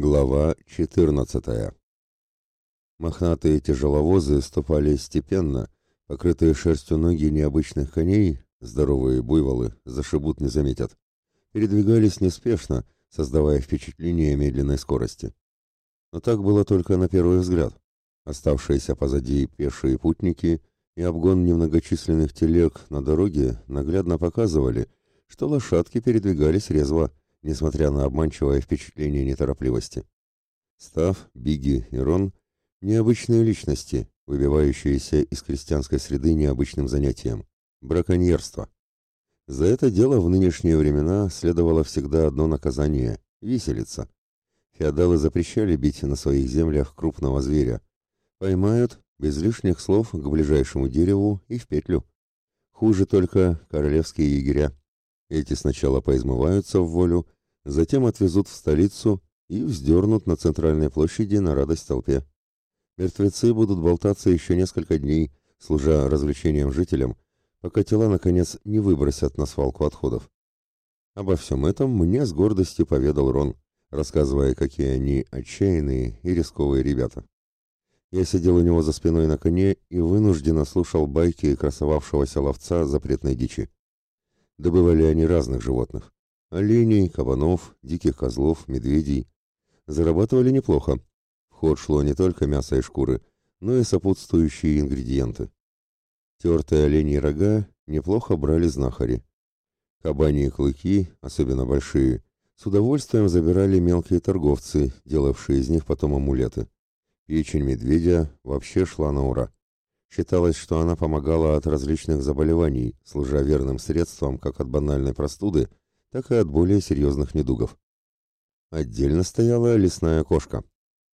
Глава 14. Мохнатые тяжеловозы ступали степенно, покрытые шерстью ноги необычных коней, здоровые буйволы, зашибут не заметят. Передвигались неспешно, создавая впечатление медленной скорости. Но так было только на первый взгляд. Оставшиеся позади пешие путники и обгон немногочисленных телег на дороге наглядно показывали, что лошадки передвигались резво, несмотря на обманчивое впечатление неторопливости. Став, Биги и Рон – необычные личности, выбивающиеся из крестьянской среды необычным занятием – браконьерство. За это дело в нынешние времена следовало всегда одно наказание – виселица. Феодалы запрещали бить на своих землях крупного зверя. Поймают, без лишних слов, к ближайшему дереву и в петлю. Хуже только королевские егеря. Эти сначала поизмываются в волю, затем отвезут в столицу и вздернут на центральной площади на радость толпе. Мертвецы будут болтаться еще несколько дней, служа развлечением жителям, пока тела, наконец, не выбросят на свалку отходов. Обо всем этом мне с гордостью поведал Рон, рассказывая, какие они отчаянные и рисковые ребята. Я сидел у него за спиной на коне и вынужденно слушал байки красовавшегося ловца запретной дичи. Добывали они разных животных. Оленей, кабанов, диких козлов, медведей. Зарабатывали неплохо. В ход шло не только мясо и шкуры, но и сопутствующие ингредиенты. Тертые оленьи рога неплохо брали знахари. Кабани клыки, особенно большие, с удовольствием забирали мелкие торговцы, делавшие из них потом амулеты. Печень медведя вообще шла на ура. Считалось, что она помогала от различных заболеваний, служа верным средством как от банальной простуды, так и от более серьезных недугов. Отдельно стояла лесная кошка.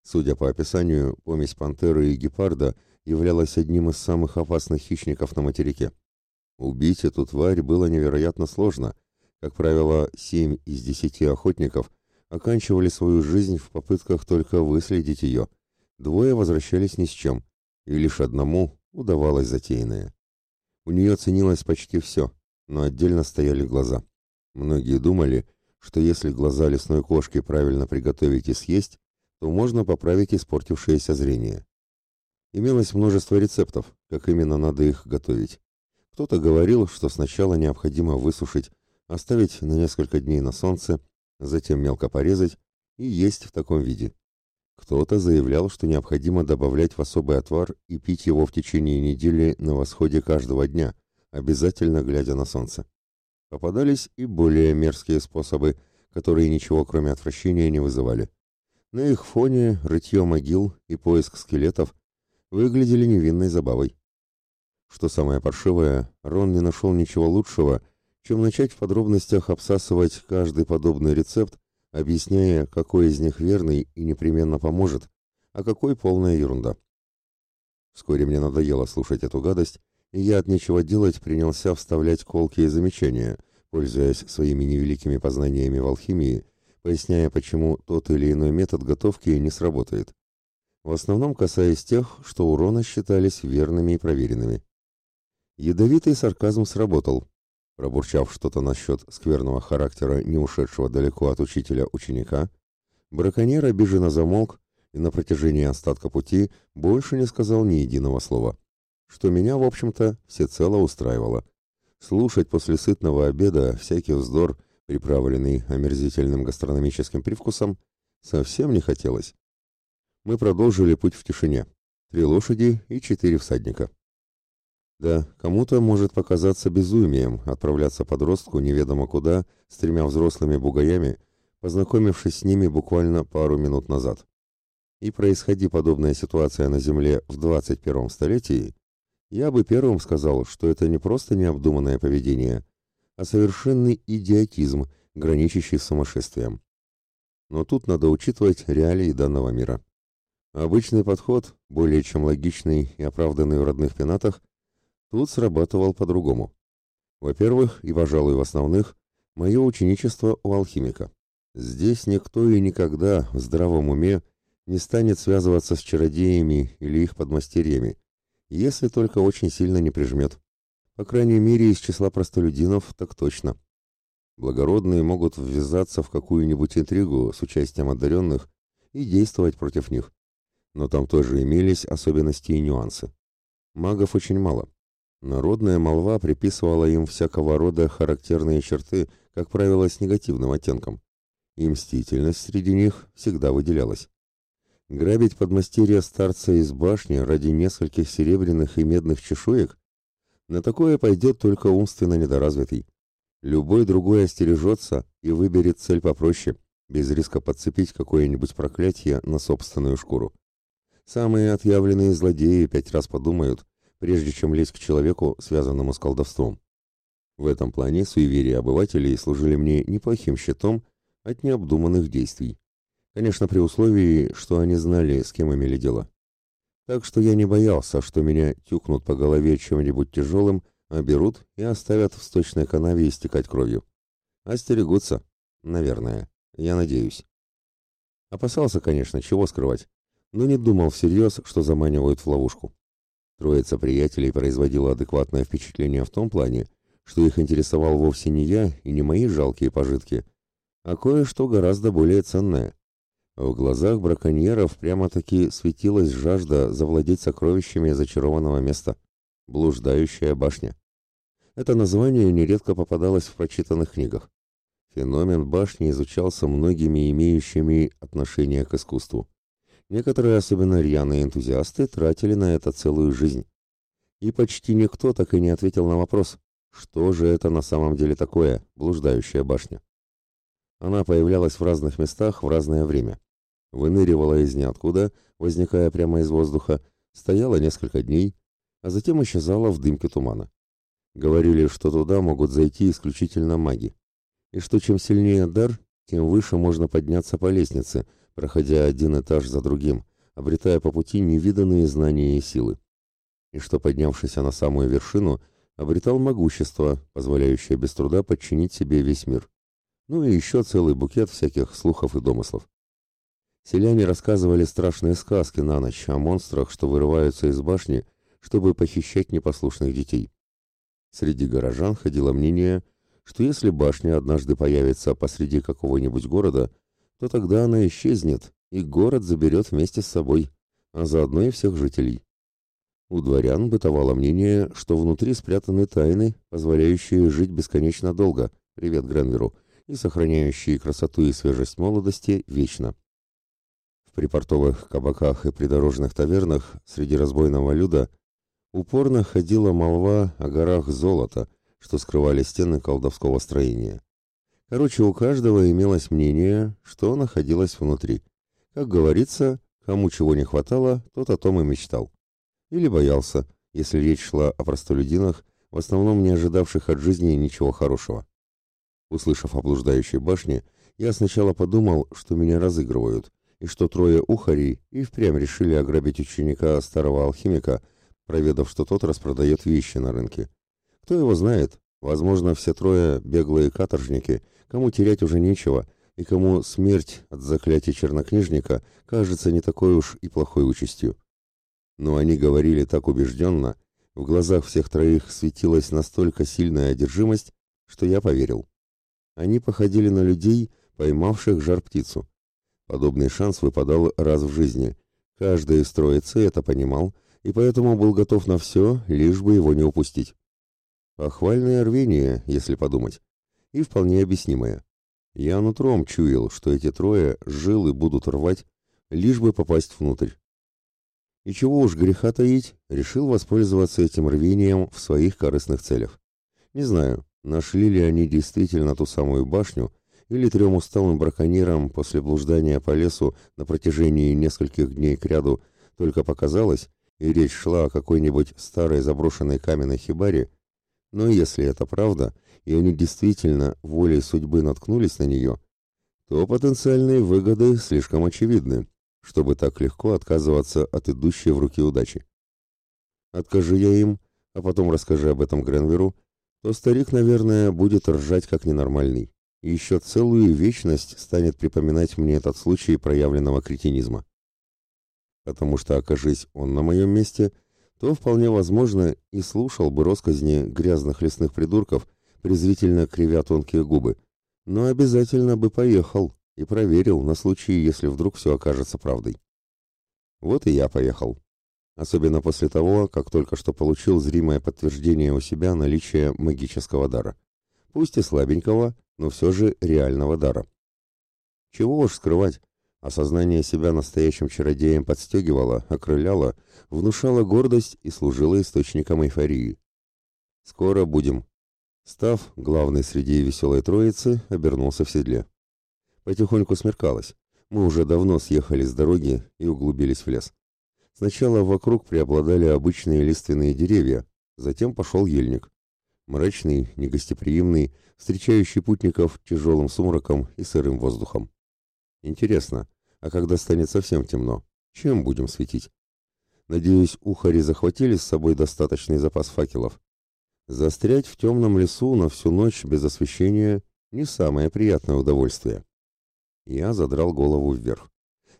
Судя по описанию, помесь пантеры и гепарда являлась одним из самых опасных хищников на материке. Убить эту тварь было невероятно сложно. Как правило, семь из десяти охотников оканчивали свою жизнь в попытках только выследить ее. Двое возвращались ни с чем, и лишь одному удавалось затеянное. У нее ценилось почти все, но отдельно стояли глаза. Многие думали, что если глаза лесной кошки правильно приготовить и съесть, то можно поправить испортившееся зрение. Имелось множество рецептов, как именно надо их готовить. Кто-то говорил, что сначала необходимо высушить, оставить на несколько дней на солнце, затем мелко порезать и есть в таком виде. Кто-то заявлял, что необходимо добавлять в особый отвар и пить его в течение недели на восходе каждого дня, обязательно глядя на солнце. Попадались и более мерзкие способы, которые ничего кроме отвращения не вызывали. На их фоне рытье могил и поиск скелетов выглядели невинной забавой. Что самое паршивое, Рон не нашел ничего лучшего, чем начать в подробностях обсасывать каждый подобный рецепт объясняя, какой из них верный и непременно поможет, а какой полная ерунда. Вскоре мне надоело слушать эту гадость, и я от нечего делать принялся вставлять колки и замечания, пользуясь своими невеликими познаниями в алхимии, поясняя, почему тот или иной метод готовки не сработает. В основном касаясь тех, что урона считались верными и проверенными. Ядовитый сарказм сработал, Пробурчав что-то насчет скверного характера не ушедшего далеко от учителя ученика, браконьер обиженно замолк и на протяжении остатка пути больше не сказал ни единого слова, что меня, в общем-то, всецело устраивало. Слушать после сытного обеда всякий вздор, приправленный омерзительным гастрономическим привкусом, совсем не хотелось. Мы продолжили путь в тишине. Три лошади и четыре всадника. Да, кому-то может показаться безумием отправляться подростку неведомо куда с тремя взрослыми бугаями, познакомившись с ними буквально пару минут назад. И происходи подобная ситуация на Земле в 21 столетии, я бы первым сказал, что это не просто необдуманное поведение, а совершенный идиотизм, граничащий с сумасшествием. Но тут надо учитывать реалии данного мира. Обычный подход, более чем логичный и оправданный в родных пенатах, тут срабатывал по-другому. Во-первых, и, пожалуй, в основных, мое ученичество у алхимика. Здесь никто и никогда в здравом уме не станет связываться с чародеями или их подмастерьями, если только очень сильно не прижмет. По крайней мере, из числа простолюдинов так точно. Благородные могут ввязаться в какую-нибудь интригу с участием одаренных и действовать против них. Но там тоже имелись особенности и нюансы. Магов очень мало. Народная молва приписывала им всякого рода характерные черты, как правило, с негативным оттенком. И мстительность среди них всегда выделялась. Грабить подмастерья старца из башни ради нескольких серебряных и медных чешуек? На такое пойдет только умственно недоразвитый. Любой другой остережется и выберет цель попроще, без риска подцепить какое-нибудь проклятие на собственную шкуру. Самые отъявленные злодеи пять раз подумают, прежде чем лезть к человеку, связанному с колдовством. В этом плане суеверия обывателей служили мне неплохим щитом от необдуманных действий. Конечно, при условии, что они знали, с кем имели дело. Так что я не боялся, что меня тюкнут по голове чем-нибудь тяжелым а берут и оставят в сточной канаве истекать кровью. Остерегутся. Наверное. Я надеюсь. Опасался, конечно, чего скрывать, но не думал всерьез, что заманивают в ловушку. Троица приятелей производила адекватное впечатление в том плане, что их интересовал вовсе не я и не мои жалкие пожитки, а кое-что гораздо более ценное. В глазах браконьеров прямо-таки светилась жажда завладеть сокровищами зачарованного места. Блуждающая башня. Это название нередко попадалось в прочитанных книгах. Феномен башни изучался многими имеющими отношение к искусству. Некоторые, особенно рьяные энтузиасты, тратили на это целую жизнь. И почти никто так и не ответил на вопрос, что же это на самом деле такое, блуждающая башня. Она появлялась в разных местах в разное время. Выныривала из ниоткуда, возникая прямо из воздуха, стояла несколько дней, а затем исчезала в дымке тумана. Говорили, что туда могут зайти исключительно маги, и что чем сильнее дар, тем выше можно подняться по лестнице, проходя один этаж за другим, обретая по пути невиданные знания и силы. И что, поднявшись на самую вершину, обретал могущество, позволяющее без труда подчинить себе весь мир. Ну и еще целый букет всяких слухов и домыслов. Селяне рассказывали страшные сказки на ночь о монстрах, что вырываются из башни чтобы похищать непослушных детей. Среди горожан ходило мнение, что если башня однажды появится посреди какого-нибудь города, то тогда она исчезнет, и город заберет вместе с собой, а заодно и всех жителей. У дворян бытовало мнение, что внутри спрятаны тайны, позволяющие жить бесконечно долго, привет Гренверу, и сохраняющие красоту и свежесть молодости вечно. В припортовых кабаках и придорожных тавернах среди разбойного люда Упорно ходила молва о горах золота, что скрывали стены колдовского строения. Короче, у каждого имелось мнение, что находилось внутри. Как говорится, кому чего не хватало, тот о том и мечтал. Или боялся, если речь шла о простолюдинах, в основном не ожидавших от жизни ничего хорошего. Услышав о блуждающей башне, я сначала подумал, что меня разыгрывают, и что трое ухарей и впрямь решили ограбить ученика старого алхимика – проведав, что тот распродает вещи на рынке. Кто его знает, возможно, все трое беглые каторжники, кому терять уже нечего, и кому смерть от заклятия чернокнижника кажется не такой уж и плохой участью. Но они говорили так убежденно, в глазах всех троих светилась настолько сильная одержимость, что я поверил. Они походили на людей, поймавших жар-птицу. Подобный шанс выпадал раз в жизни. Каждый из троицы это понимал и поэтому был готов на все, лишь бы его не упустить. Похвальное рвение, если подумать, и вполне объяснимое. Я нутром чуял, что эти трое жилы будут рвать, лишь бы попасть внутрь. И чего уж греха таить, решил воспользоваться этим рвением в своих корыстных целях. Не знаю, нашли ли они действительно ту самую башню, или трем усталым браконьерам после блуждания по лесу на протяжении нескольких дней кряду только показалось, и речь шла о какой-нибудь старой заброшенной каменной хибаре, но если это правда, и они действительно волей судьбы наткнулись на нее, то потенциальные выгоды слишком очевидны, чтобы так легко отказываться от идущей в руки удачи. Откажи я им, а потом расскажи об этом Гренверу, то старик, наверное, будет ржать как ненормальный, и еще целую вечность станет припоминать мне этот случай проявленного кретинизма потому что, окажись он на моем месте, то вполне возможно и слушал бы росказни грязных лесных придурков, презрительно кривя тонкие губы, но обязательно бы поехал, и проверил на случай, если вдруг все окажется правдой. Вот и я поехал. Особенно после того, как только что получил зримое подтверждение у себя наличия магического дара. Пусть и слабенького, но все же реального дара. Чего уж скрывать, осознание себя настоящим чародеем подстегивало, окрыляло, внушало гордость и служило источником эйфории. «Скоро будем». Став, главный среди веселой троицы, обернулся в седле. Потихоньку смеркалось. Мы уже давно съехали с дороги и углубились в лес. Сначала вокруг преобладали обычные лиственные деревья, затем пошел ельник. Мрачный, негостеприимный, встречающий путников тяжелым сумраком и сырым воздухом. Интересно, а когда станет совсем темно, чем будем светить? Надеюсь, ухари захватили с собой достаточный запас факелов. Застрять в темном лесу на всю ночь без освещения – не самое приятное удовольствие. Я задрал голову вверх.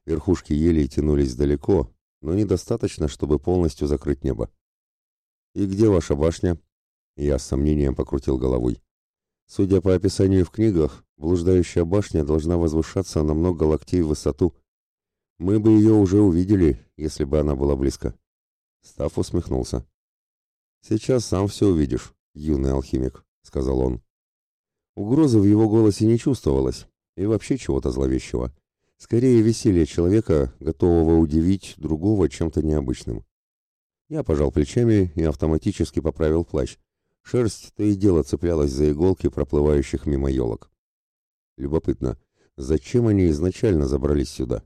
Верхушки елей тянулись далеко, но недостаточно, чтобы полностью закрыть небо. «И где ваша башня?» Я с сомнением покрутил головой. Судя по описанию в книгах, блуждающая башня должна возвышаться на много локтей в высоту. Мы бы ее уже увидели, если бы она была близко. Став усмехнулся. «Сейчас сам все увидишь, юный алхимик», — сказал он. Угрозы в его голосе не чувствовалось, и вообще чего-то зловещего. Скорее веселье человека, готового удивить другого чем-то необычным. Я пожал плечами и автоматически поправил плащ. Шерсть то и дело цеплялась за иголки проплывающих мимо елок. Любопытно, зачем они изначально забрались сюда?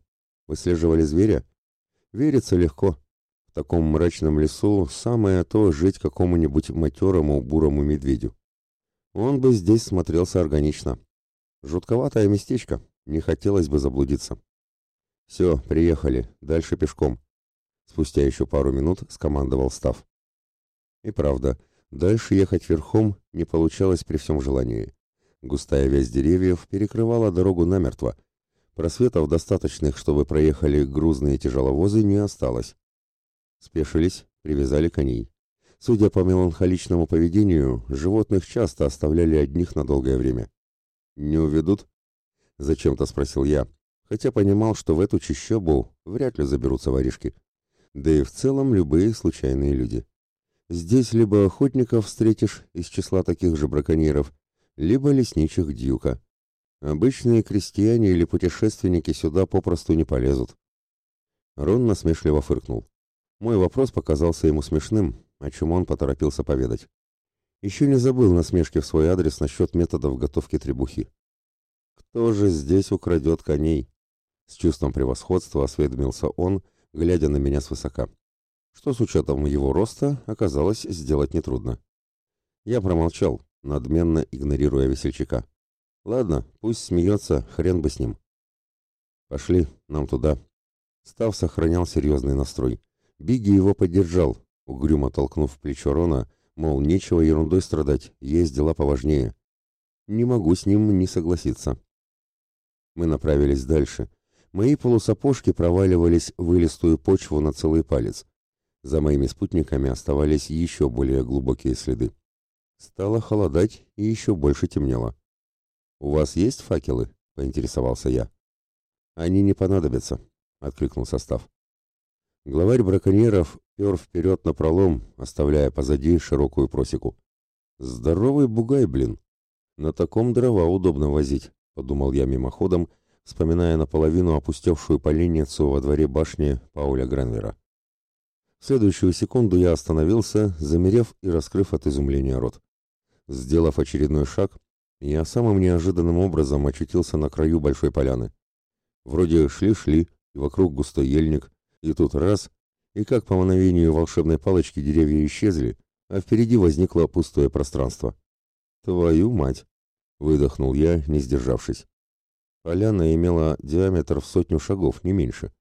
Выслеживали зверя? Верится легко. В таком мрачном лесу самое то жить какому-нибудь матерому бурому медведю. Он бы здесь смотрелся органично. Жутковатое местечко, не хотелось бы заблудиться. «Все, приехали, дальше пешком». Спустя еще пару минут скомандовал Став. И правда, дальше ехать верхом не получалось при всем желании. Густая вязь деревьев перекрывала дорогу намертво. Просветов достаточных, чтобы проехали грузные тяжеловозы, не осталось. Спешились, привязали коней. Судя по меланхоличному поведению, животных часто оставляли одних на долгое время. «Не уведут?» — зачем-то спросил я, хотя понимал, что в эту чащобу вряд ли заберутся воришки. Да и в целом любые случайные люди. Здесь либо охотников встретишь из числа таких же браконьеров, либо лесничих дьюка. Обычные крестьяне или путешественники сюда попросту не полезут. Рон насмешливо фыркнул. Мой вопрос показался ему смешным, о чем он поторопился поведать. Еще не забыл насмешки в свой адрес насчет методов готовки требухи. «Кто же здесь украдет коней?» С чувством превосходства осведомился он, глядя на меня свысока. Что с учетом его роста оказалось сделать нетрудно. Я промолчал, надменно игнорируя весельчака. «Ладно, пусть смеется, хрен бы с ним». «Пошли, нам туда». Став сохранял серьезный настрой. Биги его поддержал, угрюмо толкнув плечо Рона, Мол, нечего ерундой страдать, есть дела поважнее. Не могу с ним не согласиться. Мы направились дальше. Мои полусапожки проваливались в вылистую почву на целый палец. За моими спутниками оставались еще более глубокие следы. Стало холодать и еще больше темнело. «У вас есть факелы?» — поинтересовался я. «Они не понадобятся», — откликнул состав. Главарь браконьеров пер вперед на пролом, оставляя позади широкую просеку. «Здоровый бугай, блин! На таком дрова удобно возить», — подумал я мимоходом, вспоминая наполовину опустевшую поленницу во дворе башни Пауля Гранвера. В следующую секунду я остановился, замерев и раскрыв от изумления рот. Сделав очередной шаг, я самым неожиданным образом очутился на краю большой поляны. Вроде шли-шли, и вокруг густой ельник, и тут раз, и как по мановению волшебной палочки деревья исчезли, а впереди возникло пустое пространство. «Твою мать!» — выдохнул я, не сдержавшись. Поляна имела диаметр в сотню шагов, не меньше.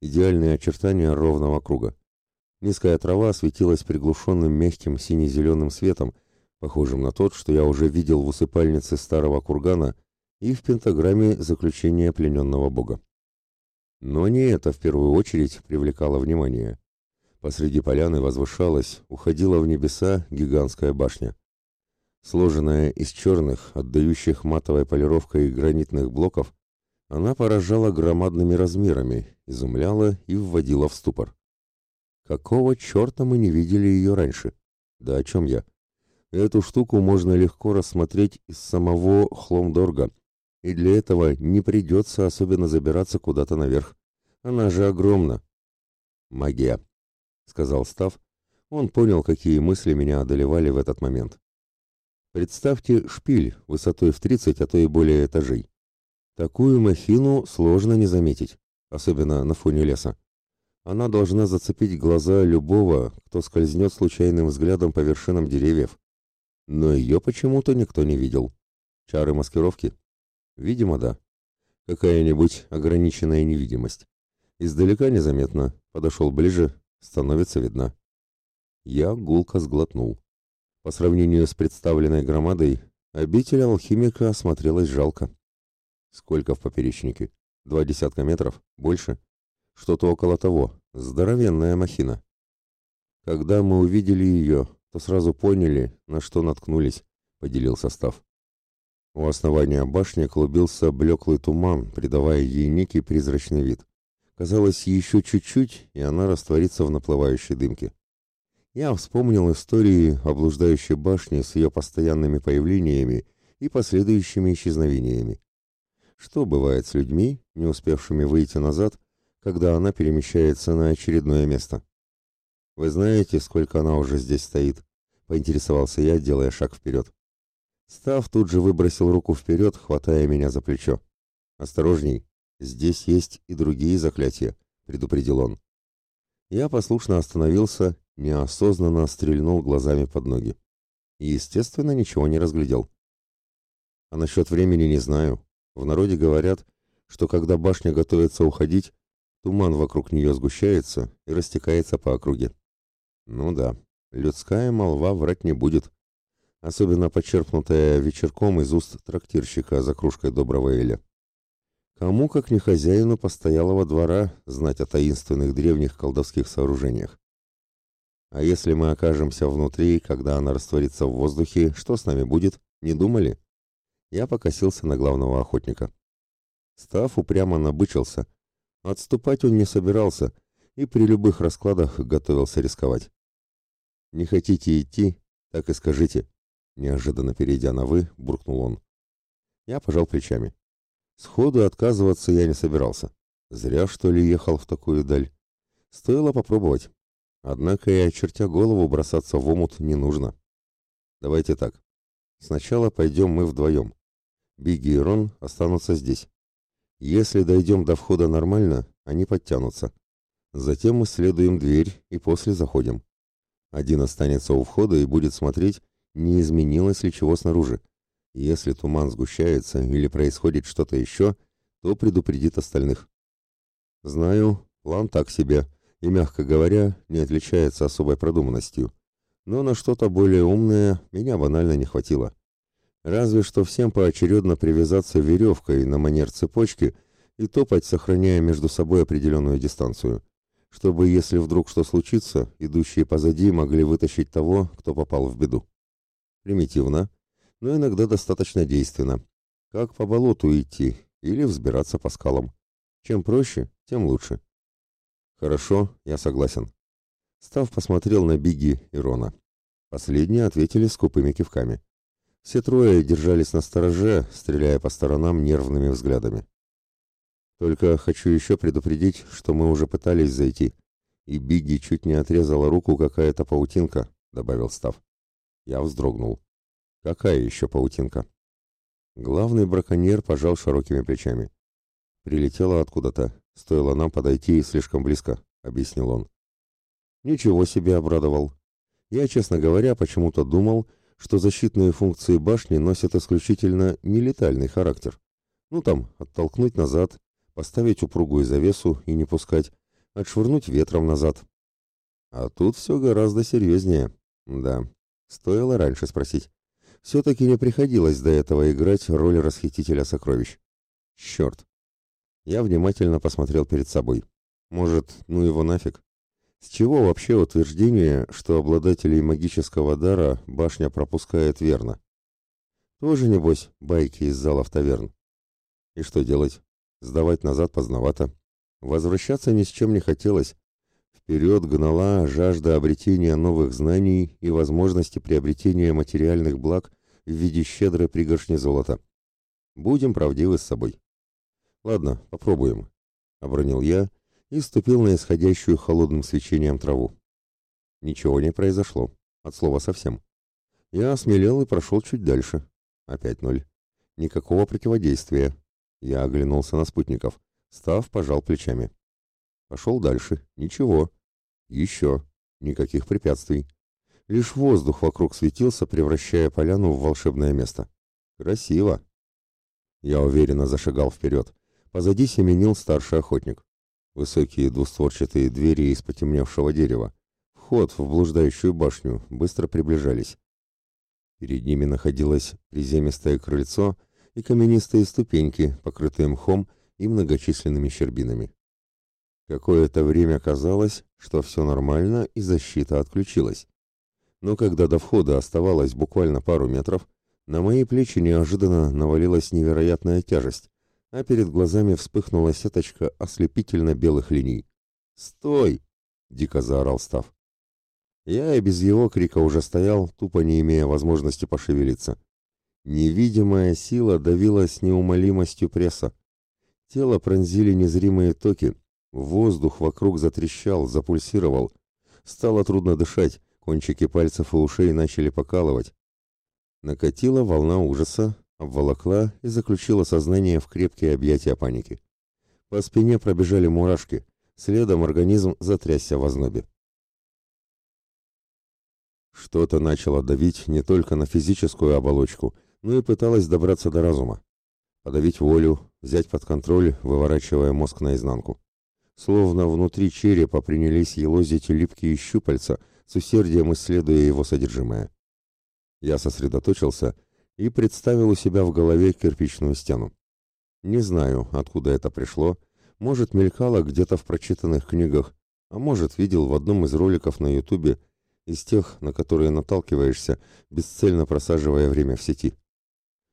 Идеальные очертания ровного круга. Низкая трава светилась приглушенным мягким сине-зеленым светом, похожим на тот, что я уже видел в усыпальнице старого кургана и в пентаграмме заключения плененного бога. Но не это в первую очередь привлекало внимание. Посреди поляны возвышалась, уходила в небеса гигантская башня. Сложенная из черных, отдающих матовой полировкой гранитных блоков, Она поражала громадными размерами, изумляла и вводила в ступор. Какого черта мы не видели ее раньше? Да о чем я? Эту штуку можно легко рассмотреть из самого Хломдорга, и для этого не придется особенно забираться куда-то наверх. Она же огромна. Магия, сказал Став. Он понял, какие мысли меня одолевали в этот момент. Представьте шпиль высотой в 30, а то и более этажей. Такую махину сложно не заметить, особенно на фоне леса. Она должна зацепить глаза любого, кто скользнет случайным взглядом по вершинам деревьев. Но ее почему-то никто не видел. Чары маскировки? Видимо, да. Какая-нибудь ограниченная невидимость. Издалека незаметно, подошел ближе, становится видна. Я гулко сглотнул. По сравнению с представленной громадой, обитель алхимика осмотрелась жалко. Сколько в поперечнике? Два десятка метров? Больше? Что-то около того. Здоровенная махина. Когда мы увидели ее, то сразу поняли, на что наткнулись, поделился Став. У основания башни клубился блеклый туман, придавая ей некий призрачный вид. Казалось, еще чуть-чуть, и она растворится в наплывающей дымке. Я вспомнил истории о блуждающей башне с ее постоянными появлениями и последующими исчезновениями. Что бывает с людьми, не успевшими выйти назад, когда она перемещается на очередное место? «Вы знаете, сколько она уже здесь стоит?» — поинтересовался я, делая шаг вперед. Став тут же выбросил руку вперед, хватая меня за плечо. «Осторожней, здесь есть и другие заклятия», — предупредил он. Я послушно остановился, неосознанно стрельнул глазами под ноги. Естественно, ничего не разглядел. А насчет времени не знаю. В народе говорят, что когда башня готовится уходить, туман вокруг нее сгущается и растекается по округе. Ну да, людская молва врать не будет, особенно почерпнутая вечерком из уст трактирщика за кружкой доброго эля. Кому, как не хозяину постоялого двора, знать о таинственных древних колдовских сооружениях? А если мы окажемся внутри, когда она растворится в воздухе, что с нами будет? Не думали? Я покосился на главного охотника. Став упрямо набычился. Отступать он не собирался и при любых раскладах готовился рисковать. «Не хотите идти? Так и скажите», — неожиданно перейдя на «вы», буркнул он. Я пожал плечами. Сходу отказываться я не собирался. Зря, что ли, ехал в такую даль. Стоило попробовать. Однако и, очертя голову, бросаться в омут не нужно. Давайте так. Сначала пойдем мы вдвоем. Бигги и Рон останутся здесь. Если дойдем до входа нормально, они подтянутся. Затем мы следуем дверь и после заходим. Один останется у входа и будет смотреть, не изменилось ли чего снаружи. Если туман сгущается или происходит что-то еще, то предупредит остальных. Знаю, план так себе, и, мягко говоря, не отличается особой продуманностью. Но на что-то более умное меня банально не хватило. Разве что всем поочередно привязаться веревкой на манер цепочки и топать, сохраняя между собой определенную дистанцию чтобы, если вдруг что случится, идущие позади могли вытащить того, кто попал в беду. Примитивно, но иногда достаточно действенно. Как по болоту идти или взбираться по скалам. Чем проще, тем лучше. Хорошо, я согласен. Став посмотрел на Биги и Рона. Последние ответили скупыми кивками. Все трое держались на стороже, стреляя по сторонам нервными взглядами. Только хочу еще предупредить, что мы уже пытались зайти, и Бигги чуть не отрезала руку какая-то паутинка, добавил Став. Я вздрогнул. Какая еще паутинка? Главный браконьер пожал широкими плечами. Прилетела откуда-то, стоило нам подойти слишком близко, объяснил он. Ничего себе обрадовал. Я, честно говоря, почему-то думал, что защитные функции башни носят исключительно нелетальный характер. Ну там, оттолкнуть назад поставить упругую завесу и не пускать, отшвырнуть ветром назад. А тут все гораздо серьезнее. Да, стоило раньше спросить. Все-таки не приходилось до этого играть роль расхитителя сокровищ. Черт. Я внимательно посмотрел перед собой. Может, ну его нафиг? С чего вообще утверждение, что обладателей магического дара башня пропускает верно? Тоже, небось, байки из залов таверн. И что делать? Сдавать назад поздновато. Возвращаться ни с чем не хотелось. Вперед гнала жажда обретения новых знаний и возможности приобретения материальных благ в виде щедрой пригоршни золота. Будем правдивы с собой. Ладно, попробуем, — обронил я и ступил на исходящую холодным свечением траву. Ничего не произошло, от слова совсем. Я осмелел и прошел чуть дальше. Опять ноль. Никакого противодействия. Я оглянулся на спутников. Став пожал плечами. Пошел дальше. Ничего. Еще. Никаких препятствий. Лишь воздух вокруг светился, превращая поляну в волшебное место. Красиво. Я уверенно зашагал вперед. Позади семенил старший охотник. Высокие двустворчатые двери из потемневшего дерева. Вход в блуждающую башню быстро приближались. Перед ними находилось приземистое крыльцо и каменистые ступеньки, покрытые мхом и многочисленными щербинами. Какое-то время казалось, что все нормально и защита отключилась. Но когда до входа оставалось буквально пару метров, на мои плечи неожиданно навалилась невероятная тяжесть, а перед глазами вспыхнула сеточка ослепительно белых линий. «Стой!» — дико заорал Став. Я и без его крика уже стоял, тупо не имея возможности пошевелиться. Невидимая сила давила с неумолимостью пресса. Тело пронзили незримые токи, воздух вокруг затрещал, запульсировал. Стало трудно дышать, кончики пальцев и ушей начали покалывать. Накатила волна ужаса, обволокла и заключила сознание в крепкие объятия паники. По спине пробежали мурашки, следом организм затрясся в ознобе. Что-то начало давить не только на физическую оболочку, но и пыталось добраться до разума. Подавить волю, взять под контроль, выворачивая мозг наизнанку. Словно внутри черепа принялись елозить липкие щупальца, с усердием исследуя его содержимое. Я сосредоточился и представил у себя в голове кирпичную стену. Не знаю, откуда это пришло, может, мелькало где-то в прочитанных книгах, а может, видел в одном из роликов на ютубе из тех, на которые наталкиваешься, бесцельно просаживая время в сети.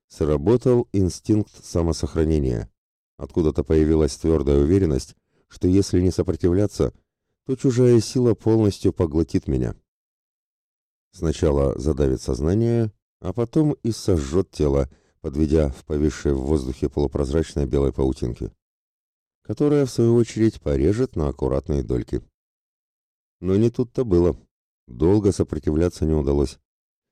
Сработал инстинкт самосохранения. Откуда-то появилась твердая уверенность, что если не сопротивляться, то чужая сила полностью поглотит меня. Сначала задавит сознание, а потом и сожжет тело, подведя в повисшей в воздухе полупрозрачной белой паутинки, которая, в свою очередь, порежет на аккуратные дольки. Но не тут-то было. Долго сопротивляться не удалось.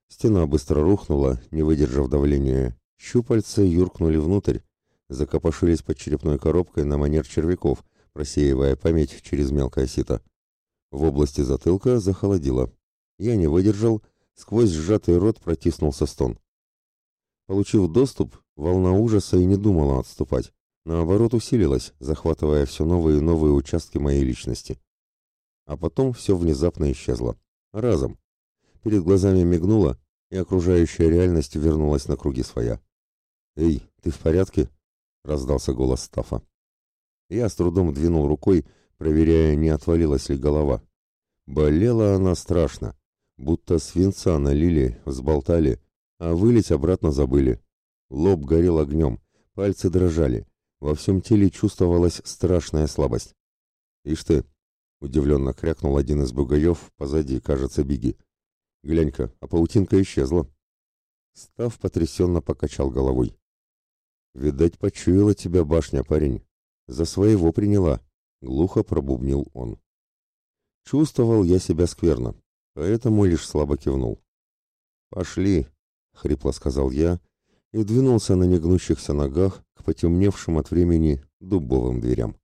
Стена быстро рухнула, не выдержав давления. Щупальца юркнули внутрь, закопошились под черепной коробкой на манер червяков, просеивая память через мелкое сито. В области затылка захолодило. Я не выдержал, сквозь сжатый рот протиснулся стон. Получив доступ, волна ужаса и не думала отступать. Наоборот, усилилась, захватывая все новые и новые участки моей личности. А потом все внезапно исчезло. Разом. Перед глазами мигнуло, и окружающая реальность вернулась на круги своя. «Эй, ты в порядке?» — раздался голос Стафа. Я с трудом двинул рукой, проверяя, не отвалилась ли голова. Болела она страшно, будто свинца налили, взболтали, а вылить обратно забыли. Лоб горел огнем, пальцы дрожали, во всем теле чувствовалась страшная слабость. «Ишь ты!» Удивленно крякнул один из бугаев, позади, кажется, Биги. «Глянь-ка, а паутинка исчезла». Став потрясенно покачал головой. «Видать, почуяла тебя башня, парень. За своего приняла», — глухо пробубнил он. Чувствовал я себя скверно, поэтому лишь слабо кивнул. «Пошли», — хрипло сказал я и двинулся на негнущихся ногах к потемневшим от времени дубовым дверям.